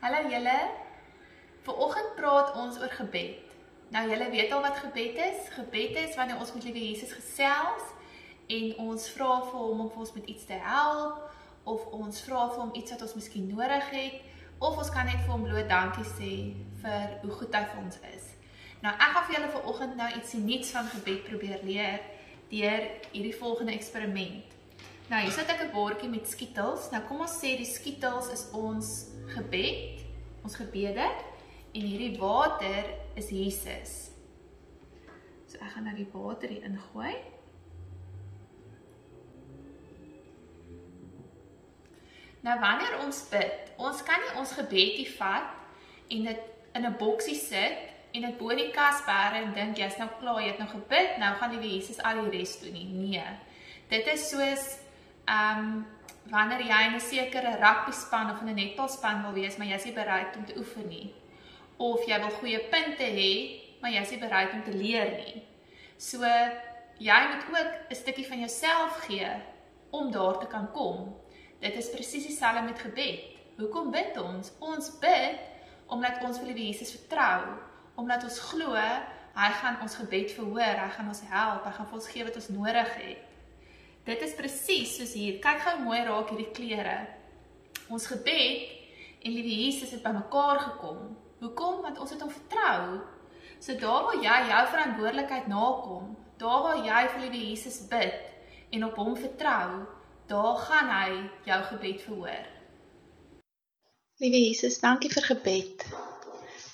Hallo julle. Vanoggend praat ons oor gebed. Nou julle weet al wat gebed is. Gebed is wanneer ons met liewe Jesus gesels en ons vra vir hom om vir ons met iets te help of ons vra vir hom iets wat ons miskien nodig het of ons kan net vir hom bloot dankie sê vir hoe goed hy vir ons is. Nou ek gaan vir julle vanoggend nou ietsie nuuts van gebed probeer leer deur hierdie volgende eksperiment. Nou hier sit ek 'n bordjie met skietels. Nou kom ons sê die skietels is ons gebed, ons gebede en hierdie water is Jesus. So ek gaan nou die water hier ingooi. Nou wanneer ons bid, ons kan nie ons gebed hier vat en dit in 'n boksie sit en dit bo in die kas bære en dink jy's nou klaar, jy het nou gebid, nou gaan die Jesus al die res doen nie. Nee. Dit is soos ehm um, wanneer jy in 'n sekere rugby span of in 'n netbalspan wil wees, maar jy's nie bereid om te oefen nie. Of jy wil goeie punte hê, maar jy's nie bereid om te leer nie. So jy moet ook 'n stukkie van jouself gee om daar te kan kom. Dit is presies dieselfde met gebed. Hoekom bid ons? Ons bid omdat ons vir die Jesus vertrou, omdat ons glo hy gaan ons gebed verhoor, hy gaan ons help, hy gaan vir ons gee wat ons nodig het. Dit is presies soos hier. Kyk gou mooi raak hierdie kleure. Ons gebed en liewe Jesus het bymekaar gekom. Hoekom? Want ons het hom vertrou. So daar waar jy jou verantwoordelikheid nakom, daar waar jy vir liewe Jesus bid en op hom vertrou, daar gaan hy jou gebed verhoor. Liewe Jesus, dankie vir gebed.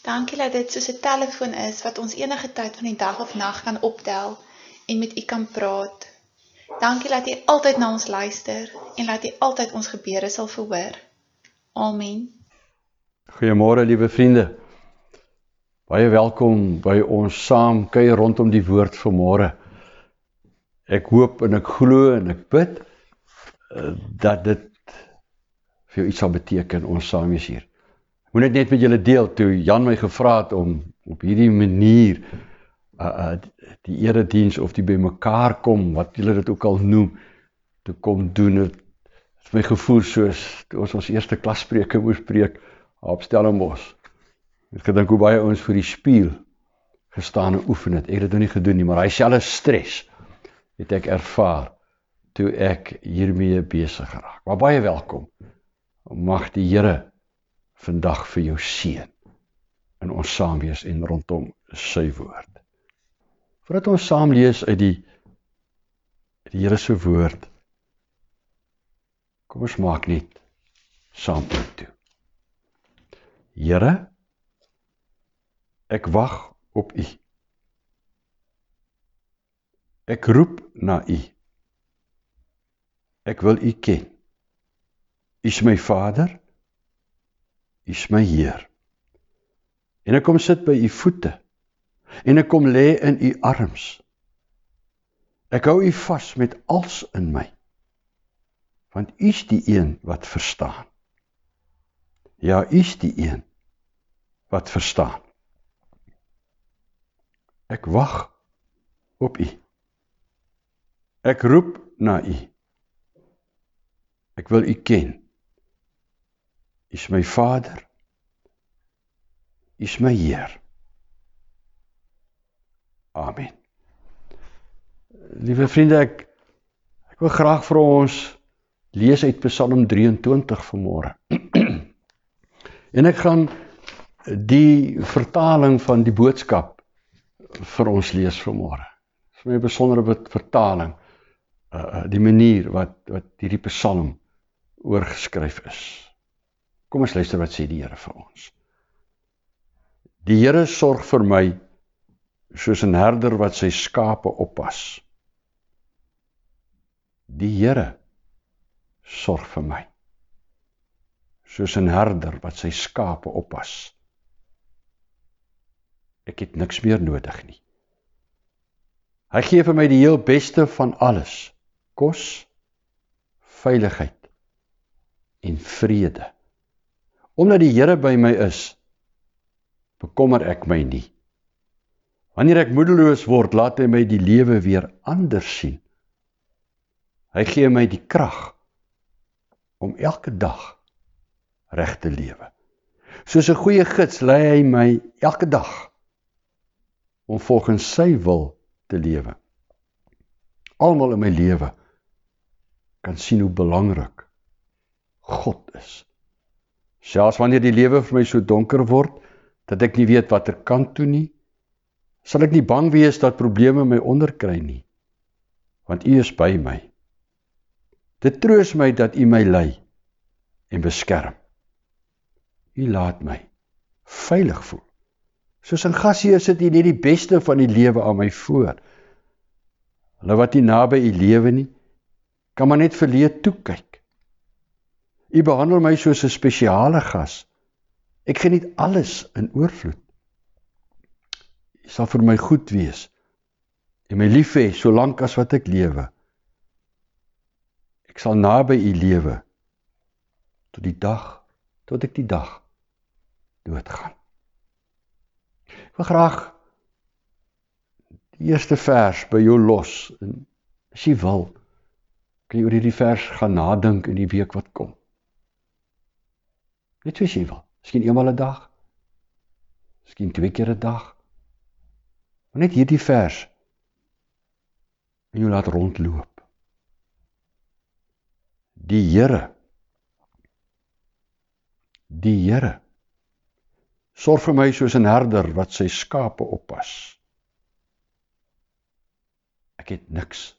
Dankie dat dit soos 'n telefoon is wat ons enige tyd van die dag of nag kan optel en met U kan praat. Dankie dat U altyd na ons luister en dat U altyd ons gebede sal verhoor. Amen. Goeiemôre liewe vriende. Baie welkom by ons saam kuier rondom die woord vanmôre. Ek hoop en ek glo en ek bid uh, dat dit vir jou iets sal beteken ons saam is hier. Moet net met julle deel toe Jan my gevra het om op hierdie manier uh, die erediens of die bymekaar kom wat julle dit ook al noem te kom doen het vir my gevoel soos toe ons ons eerste klasspreuke moes preek op Stellenbosch. Ek gedink hoe baie ons vir die spieël gestaan en oefen het. Ek het dit nog nie gedoen nie, maar hy selfe stres het ek ervaar toe ek hiermee besig geraak. Maar baie welkom. Mag die Here vandag vir jou seën in ons saam wees en rondom sy woord. Voordat ons saam lees uit die uit die Here se woord. Kom ons maak net saam toe. Here, ek wag op U. Ek roep na U. Ek wil U ken. U is my Vader. U is my Heer. En ek kom sit by U voete en ek kom lê in u arms. Ek hou u vas met als in my. Want u is die een wat verstaan. Ja, u is die een wat verstaan. Ek wag op u. Ek roep na u. Ek wil u ken. U is my Vader. U is my Heer. Amen. Liewe vriende, ek ek wil graag vir ons lees uit Psalm 23 vanmôre. en ek gaan die vertaling van die boodskap vir ons lees vanmôre. Dit is my besondere vertaling uh die manier wat wat hierdie Psalm oorgeskryf is. Kom ons luister wat sê die Here vir ons. Die Here sorg vir my soos 'n herder wat sy skape oppas. Die Here sorg vir my. Soos 'n herder wat sy skape oppas. Ek het niks meer nodig nie. Hy gee vir my die heel beste van alles: kos, veiligheid en vrede. Omdat die Here by my is, bekommer ek my nie. Wanneer ek moedeloos word, laat hy my die lewe weer anders sien. Hy gee my die krag om elke dag reg te lewe. Soos 'n goeie gids lei hy my elke dag om volgens sy wil te lewe. Almal in my lewe kan sien hoe belangrik God is. Selfs wanneer die lewe vir my so donker word dat ek nie weet watter kant toe nie, sal ek nie bang wees dat probleme my onderkry nie, want U is by my. Dit troos my dat U my lei en beskerm. U laat my veilig voel. Soos in gasheer sit U net die beste van die lewe aan my voor. Hulle wat nie naby U lewe nie, kan maar net verleë toe kyk. U behandel my soos 'n spesiale gas. Ek geniet alles in oorvloed. Sal vir my goed wees en my lief hê solank as wat ek lewe. Ek sal naby u lewe tot die dag tot ek die dag doodgaan. Ek wil graag die eerste vers by jou los en as jy wil kan jy oor hierdie vers gaan nadink in die week wat kom. Net soos jy wil. Miskien eenmal 'n dag. Miskien twee keer 'n dag. Maar net hierdie vers en jy laat rondloop. Die Here Die Here sorg vir my soos 'n herder wat sy skape oppas. Ek het niks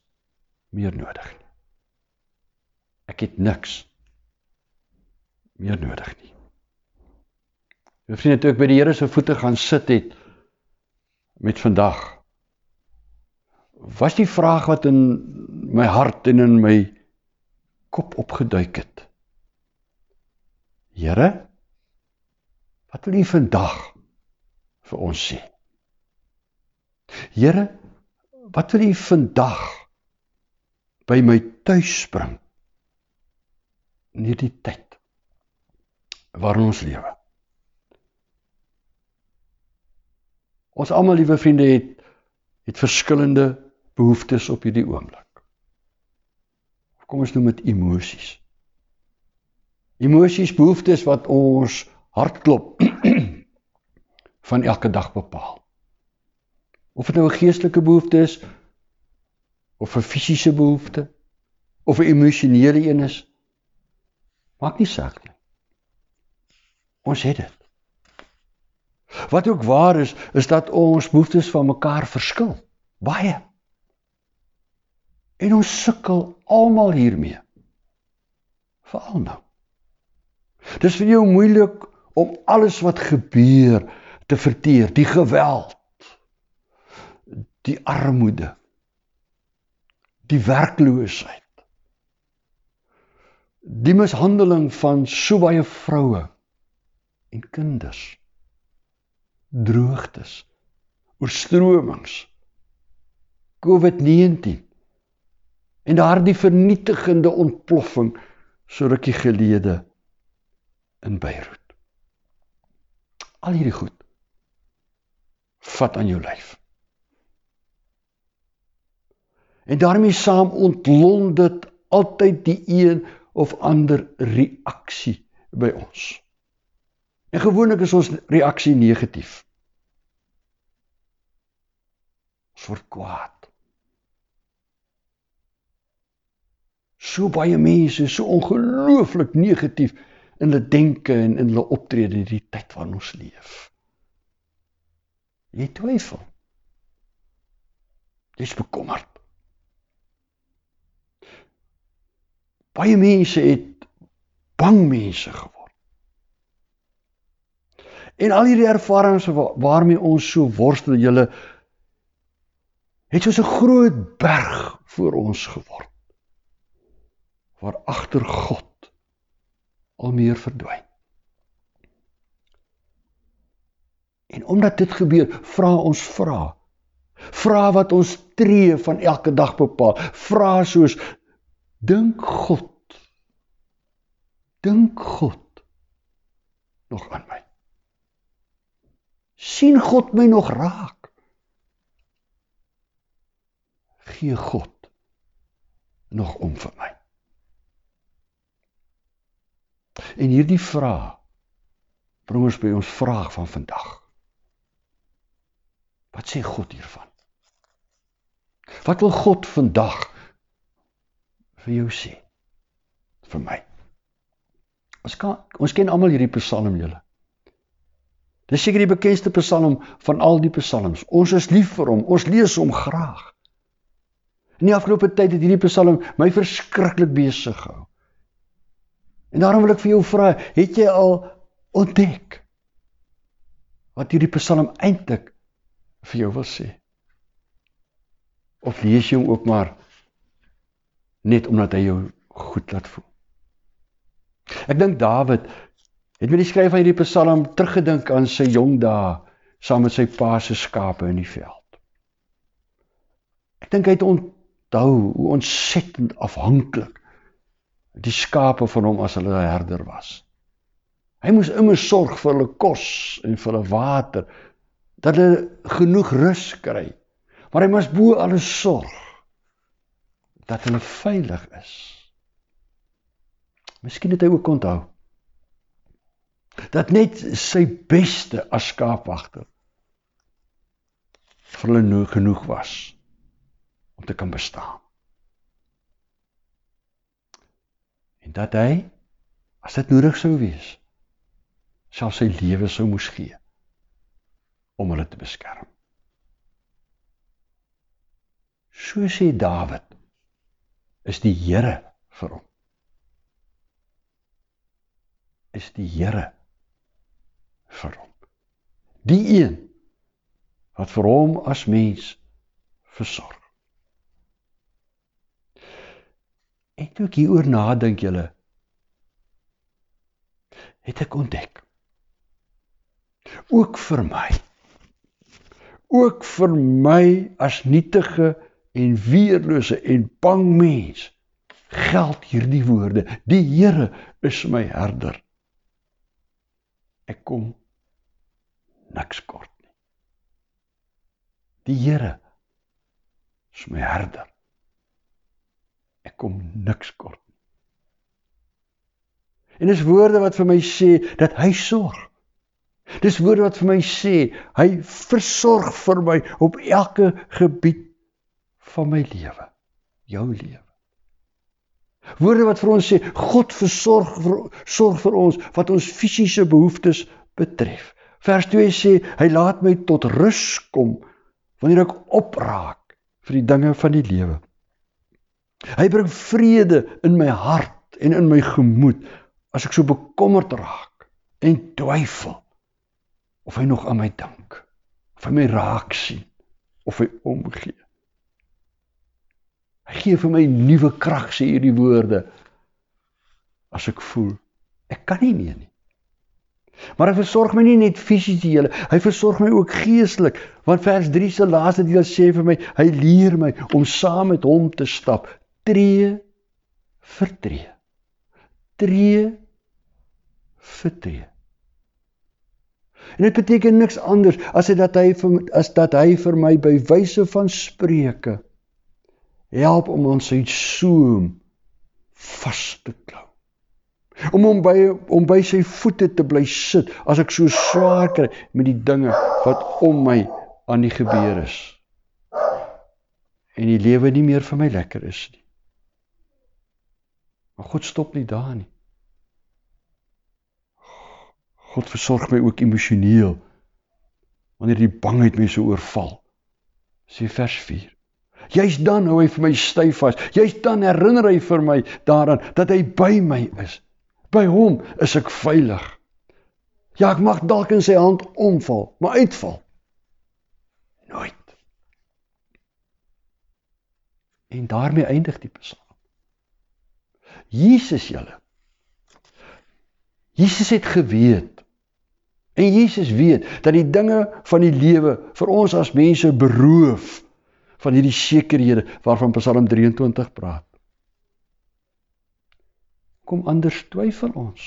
meer nodig nie. Ek het niks meer nodig nie. My vriende, toe ek by die Here se voete gaan sit het met vandag was die vraag wat in my hart en in my kop opgeduik het. Here, wat wil U vandag vir ons sê? Here, wat wil U vandag by my tuis bring in hierdie tyd waarin ons lewe? Ons almal liewe vriende het het verskillende behoeftes op hierdie oomblik. Kom ons noem dit emosies. Emosies, behoeftes wat ons hartklop van elke dag bepaal. Of dit nou 'n geestelike behoefte is of 'n fisiese behoefte of 'n emosionele een is, maak nie saak nie. Ons het dit. Wat ook waar is, is dat ons behoeftes van mekaar verskil. Baie. En ons sukkel almal hiermee. Veral nou. Dis vir jou moeilik om alles wat gebeur te verteer, die geweld, die armoede, die werkloosheid, die mishandeling van so baie vroue en kinders droogtes, oorstromings, COVID-19 en daardie vernietigende ontploffing so rukkie gelede in Beirut. Al hierdie goed vat aan jou lyf. En daarmee saam ontlont dit altyd die een of ander reaksie by ons. En gewoonlik is ons reaksie negatief. Word kwaad. So baie mense is so ongelooflik negatief in hulle denke en in hulle optrede in die tyd waarin ons leef. Jy twyfel. Jy's bekommerd. Baie mense het bang mense geword. En al hierdie ervarings waarmee ons so worstel, julle het soos 'n groot berg voor ons geword. Waar agter God al meer verdwyn. En omdat dit gebeur, vra ons vra. Vra wat ons tree van elke dag bepaal. Vra soos dink God. Dink God nog aan my sien God my nog raak? Gee God nog om vir my. En hierdie vraag bring ons by ons vraag van vandag. Wat sê God hiervan? Wat wil God vandag vir jou sê? Vir my. Ons kan ons ken almal hierdie Psalm julle. Dis seker die bekendste Psalm van al die Psalms. Ons is lief vir hom. Ons lees hom graag. In die afgelope tyd het hierdie Psalm my verskriklik besig gehou. En daarom wil ek vir jou vra, het jy al ontdek wat hierdie Psalm eintlik vir jou wil sê? Of lees jy hom ook maar net omdat hy jou goed laat voel? Ek dink Dawid het met die skryf van hierdie Psalm teruggedink aan sy jong dae saam met sy pa se skape in die veld. Ek dink hy het onthou hoe ontsettend afhanklik die skape van hom as hulle herder was. Hy moes immer sorg vir hulle kos en vir hulle water dat hulle genoeg rus kry. Maar hy moes bo alles sorg dat hulle veilig is. Miskien het hy ook onthou dat net sy beste as skaapwagter vir hulle genoeg was om te kan bestaan. En dat hy as dit nodig sou wees, self sy lewe sou moes gee om hulle te beskerm. So sê Dawid is die Here vir hom. Is die Here vir hom. Die een wat vir hom as mens versorg. En toe ek hieroor nadink julle. Het ek ontdek? Ook vir my. Ook vir my as nietige en weerlose en bang mens geld hierdie woorde. Die Here is my herder. Ek kom niks kort nie. Die Here is my herder. Ek kom niks kort nie. En dis woorde wat vir my sê dat hy sorg. Dis woorde wat vir my sê hy versorg vir my op elke gebied van my lewe, jou lewe. Woorde wat vir ons sê God versorg vir, sorg vir ons wat ons fisiese behoeftes betref. Vers 2 sê hy laat my tot rus kom wanneer ek opraak vir die dinge van die lewe. Hy bring vrede in my hart en in my gemoed as ek so bekommerd raak en twyfel of hy nog aan my dink of hy my raak sien of hy omgee. Hy gee vir my nuwe krag sê hierdie woorde as ek voel ek kan nie meer nie. Maar hy versorg my nie net fisies die hele, hy versorg my ook geestelik. Want vers 3 se laaste deel sê vir my, hy leer my om saam met hom te stap, tree vir tree. Tree vir tree. En dit beteken niks anders as dat hy vir as dat hy vir my by wyse van spreuke help om ons uit soem vas te klou om hom by om by sy voete te bly sit as ek so swaar kry met die dinge wat om my aan die gebeur is en die lewe nie meer vir my lekker is nie maar God stop nie daar nie God versorg my ook emosioneel wanneer die bangheid my so oorval sê vers 4 Juist dan hou hy vir my styf vas. Juist dan herinner hy vir my daaraan dat hy by my is. By hom is ek veilig. Ja, ek mag dalk in sy hand omval, maar uitval nooit. En daarmee eindig die Psalm. Jesus julle. Jesus het geweet. En Jesus weet dat die dinge van die lewe vir ons as mense beroof van hierdie sekerhede waarvan Psalm 23 praat. Kom anders twyfel ons.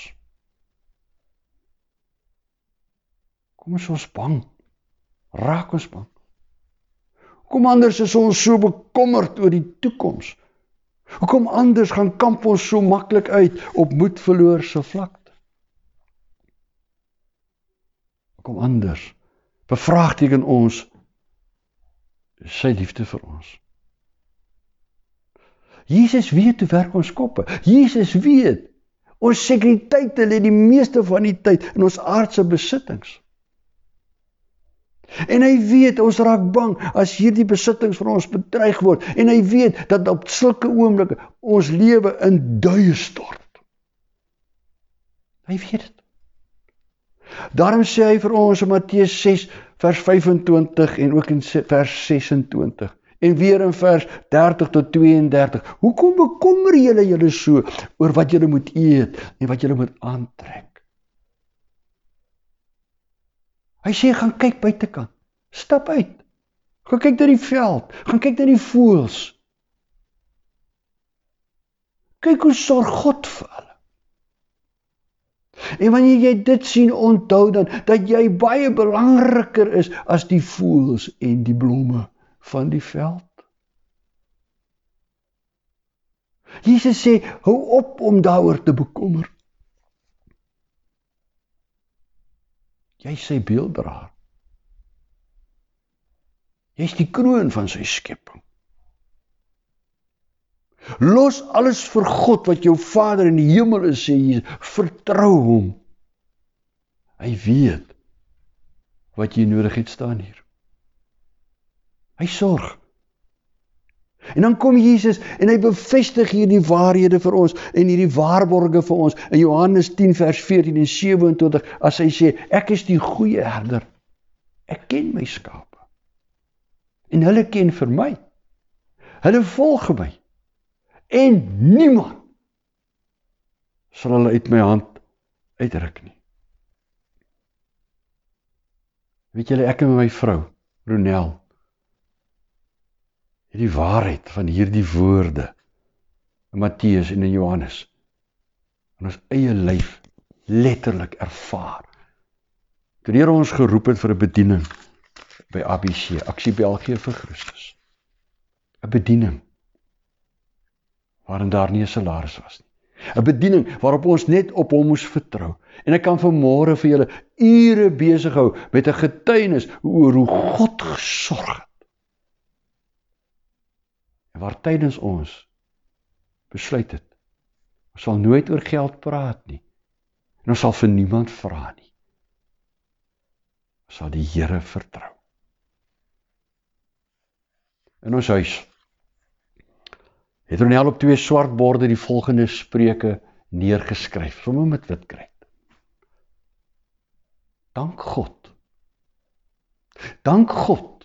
Kom ons ons bang. Raak ons bang. Kom anders is ons so bekommerd oor die toekoms. Hoekom anders gaan kamp ons so maklik uit op moedverloor se vlakte? Kom anders. Bevraagteken ons sy liefde vir ons. Jesus weet hoe werk ons koppe. Jesus weet ons sekuriteite lê die meeste van die tyd in ons aardse besittings. En hy weet ons raak bang as hierdie besittings van ons bedreig word en hy weet dat op sulke oomblikke ons lewe in duie stort. Hy weet dit. Daarom sê hy vir ons in Matteus 6 vers 25 en ook in vers 26 en weer in vers 30 tot 32. Hoekom bekommer julle julle so oor wat julle moet eet en wat julle moet aantrek? Hy sê gaan kyk buitekant. Stap uit. Gaan kyk na die veld, gaan kyk na die voëls. Kyk hoe sorg God vir hulle. En wanneer jy dit sien, onthou dan dat jy baie belangriker is as die voëls en die blomme van die veld. Jesus sê, hou op om daaroor te bekommer. Jy sê beelddraer. Jy's die kroon van sy skepping. Los alles vir God wat jou Vader in die hemel is, sê Jesus, vertrou hom. Hy weet wat jy nodig het staan hier. Hy sorg. En dan kom Jesus en hy bevestig hierdie waarhede vir ons en hierdie waarborge vir ons in Johannes 10 vers 14 en 27 as hy sê ek is die goeie herder. Ek ken my skape. En hulle ken vir my. Hulle volg my. En niemand sal hulle uit my hand uitruk nie. Weet julle ek en my vrou Ronel hierdie waarheid van hierdie woorde in Matteus en in Johannes in ons eie lyf letterlik ervaar. Toe Here ons geroep het vir 'n bediening by ABC, Aksie België vir Christus. 'n Bediening waarin daar nie 'n salaris was nie. 'n Bediening waarop ons net op hom moes vertrou. En ek kan vanmôre vir julle ure besig hou met 'n getuienis oor hoe God gesorg het waar tydens ons besluit het ons sal nooit oor geld praat nie en ons sal vir niemand vra nie. Ons sal die Here vertrou. In ons huis het Ronel op twee swart borde die volgende spreuke neergeskryf sommer met wit kruit. Dank God. Dank God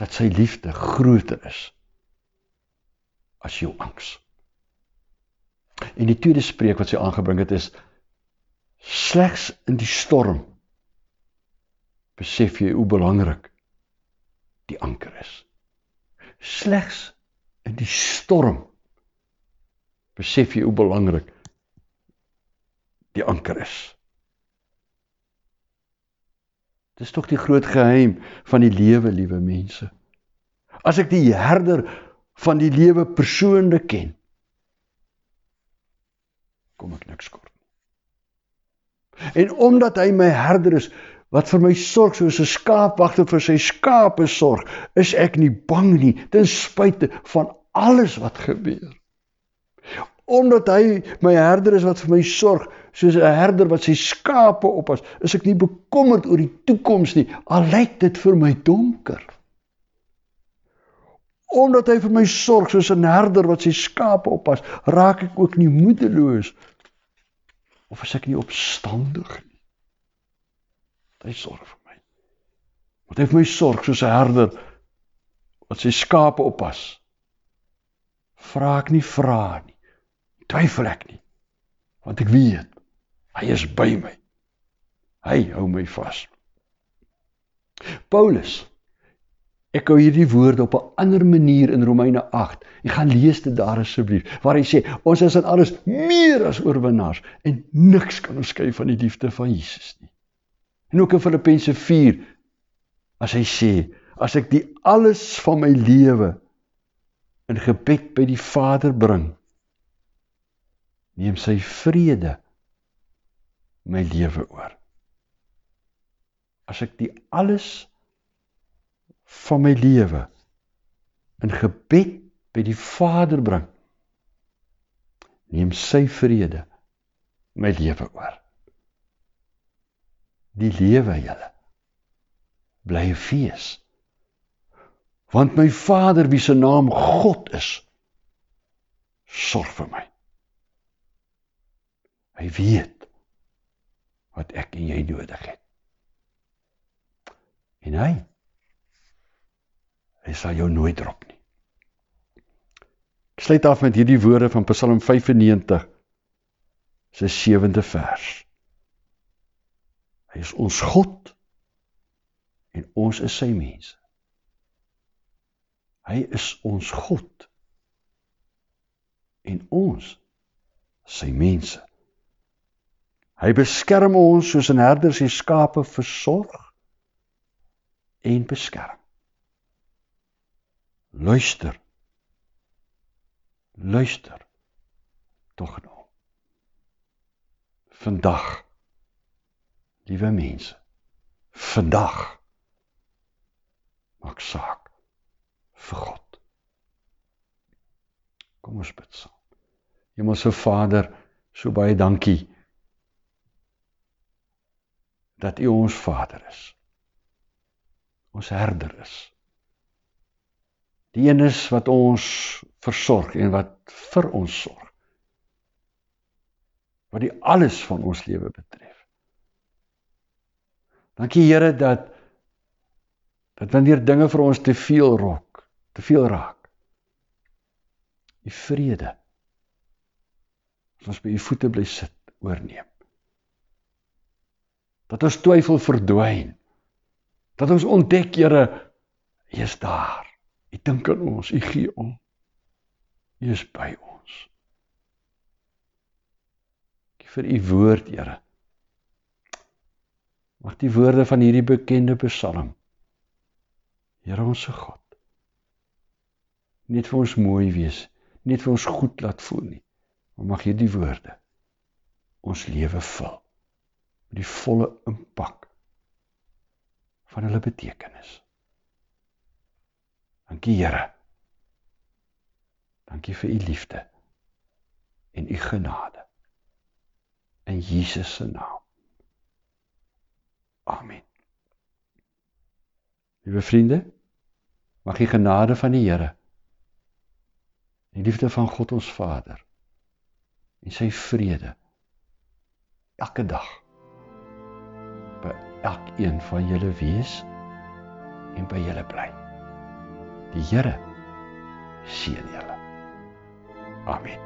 dat sy liefde groter is as jou angs. En die tweede spreek wat sy aangebring het is slegs in die storm besef jy hoe belangrik die anker is. Slegs in die storm besef jy hoe belangrik die anker is. Dis tog die groot geheim van die lewe, liewe mense. As ek die herder van die lewe persoonlik ken, kom ek niks kort. En omdat hy my herder is wat vir my sorg soos 'n skaapwagter vir sy skape sorg, is ek nie bang nie ten spyte van alles wat gebeur. Omdat hy my herder is wat vir my sorg, soos 'n herder wat sy skape oppas, is ek nie bekommerd oor die toekoms nie, al lyk dit vir my donker. Omdat hy vir my sorg soos 'n herder wat sy skape oppas, raak ek ook nie moedeloos of as ek nie opstandig nie. Hy sorg vir my. Want hy het my sorg soos 'n herder wat sy skape oppas. Vra ek nie vra nie. Twyfel ek nie. Want ek weet Hy is by my. Hy hou my vas. Paulus Ek hou hierdie woorde op 'n ander manier in Romeine 8. Jy gaan lees dit daar asseblief waar hy sê ons is aan alles meer as oorwinnaars en niks kan ons skei van die liefde van Jesus nie. En ook in Filippense 4 as hy sê as ek die alles van my lewe in gebed by die Vader bring neem sy vrede my lewe oor. as ek die alles van my lewe in gebed by die Vader bring, neem sy vrede my lewe oor. Die lewe julle bly 'n fees. Want my Vader wie se naam God is, sorg vir my. Hy weet wat ek en jy nodig het. En hy hy sal jou nooit drop nie. Ek sluit af met hierdie woorde van Psalm 95 se 7de vers. Hy is ons God en ons is sy mense. Hy is ons God en ons sy mense. Hy beskerm ons soos 'n herder sy skape versorg en beskerm. Luister. Luister. Tog nou. Vandag. Liewe mense. Vandag. Maak saak vir God. Kom ons bid saam. Hemelse Vader, so baie dankie dat U ons Vader is. Ons herder is. Die een is wat ons versorg en wat vir ons sorg. Wat die alles van ons lewe betref. Dankie Here dat dat wanneer dinge vir ons te veel rok, te veel raak. U vrede ons by u voete bly sit oorneem. Dat ons twyfel verdwyn. Dat ons ontdek, Here, U is daar. U dink aan ons, U gee om. U is by ons. Ek vir U woord, Here. Mag die woorde van hierdie bekende Psalm Here ons se God net vir ons mooi wees, net vir ons goed laat voel nie. Maar mag hierdie woorde ons lewe vul die volle impak van hulle betekenis. Dankie Here. Dankie vir u liefde en u genade. In Jesus se naam. Amen. Liewe vriende, mag die genade van die Here, die liefde van God ons Vader en sy vrede elke dag elkeen van julle wees en by julle bly. Die Here seën julle. Amen.